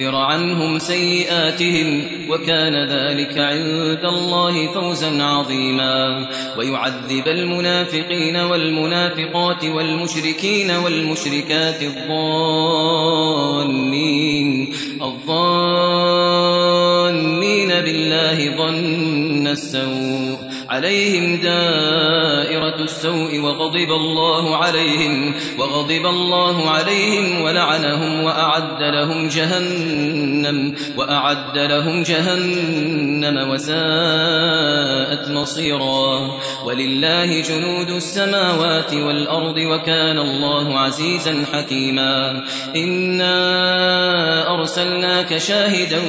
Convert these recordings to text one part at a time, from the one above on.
عنهم سيئاتهم وكان ذلك عند الله فوزا عظيما. ويعذب المنافقين والمنافقات والمشركين والمشركات الظانين. الظانين بالله ظن السوء. عليهم دائرة السوء وغضب الله عليهم وغضب الله عليهم ولعنهم وأعد لهم جهنم وأعد لهم جهنم وساءت مصيرا. ولله جنود السماوات والأرض وكان الله عزيزا حكيما. إنا أرسلناك شاهدا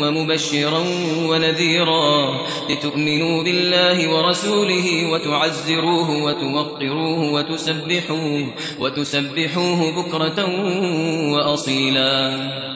ومبشرا ونذيرا لتؤمنوا بالله ورسوله وتعزروه وتوقروه وتسبحوه, وتسبحوه بكرة وأصيلا.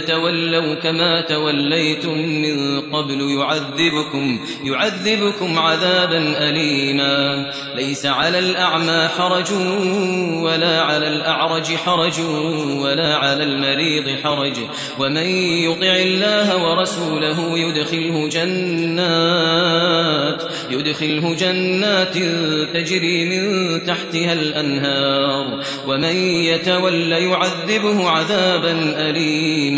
تتولوا كما توليتم من قبل يعذبكم يعذبكم عذابا أليما. ليس على الأعمى حرج ولا على الأعرج حرج ولا على المريض حرج. ومن يطع الله ورسوله يدخله جنات يدخله جنات تجري من تحتها الأنهار. ومن يتول يعذبه عذابا أليما.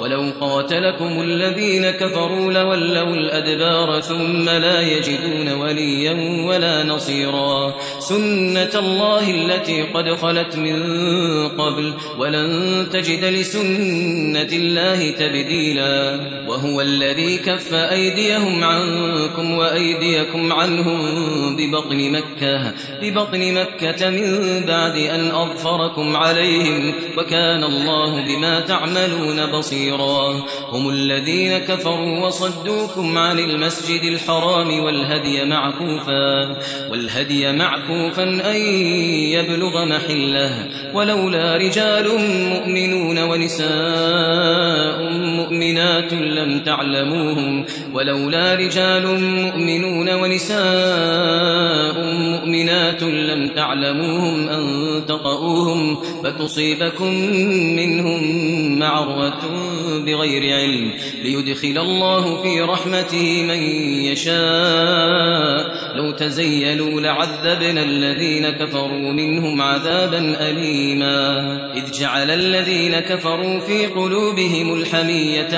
ولو قاتلكم الذين كفروا لولوا الأدبار ثم لا يجدون وليا ولا نصيرا. سنة الله التي قد خلت من قبل ولن تجد لسنة الله تبديلا. وهو الذي كف أيديهم عنكم وأيديكم عنهم ببطن مكة ببطن مكة من بعد أن أظفركم عليهم وكان الله بما تعملون بصيرا. هم الذين كفروا وصدوكم عن المسجد الحرام والهدي معكوفا والهدي معكوفا أن يبلغ محله. ولولا رجال مؤمنون ونساء مؤمنات لم تعلموهم ولولا رجال مؤمنون ونساء مؤمنات لم تعلموهم أن تطؤوهم فتصيبكم منهم معرة بغير علم ليدخل الله في رحمته من يشاء لو تزيلوا لعذبنا الذين كفروا منهم عذابا أليما إذ جعل الذين كفروا في قلوبهم الحمية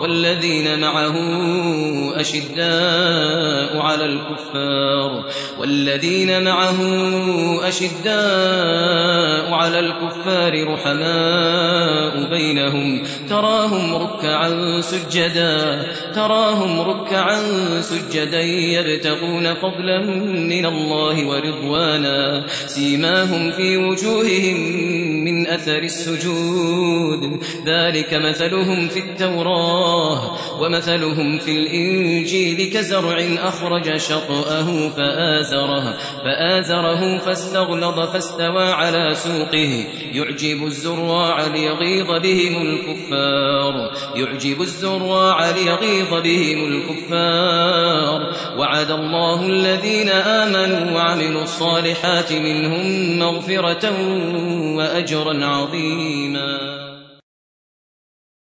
والذين معه أشداء على الكفار والذين معه أشداء على الكفار رحماء بينهم تراهم ركعا سجدا تراهم ركعا سجدا يبتغون فضلا من الله ورضوانا سيماهم في وجوههم أثر السجود. ذلك مثلهم في التوراة ومثلهم في الإنجيل كزرع أخرج شطأه فآزره, فآزره فاستغلظ فاستوى على سوقه. يعجب الزراع ليغيظ بهم الكفار. يعجب الزراع ليغيظ بهم الكفار. وعد الله الذين آمنوا وعملوا الصالحات منهم مغفرة وأجرا عظيما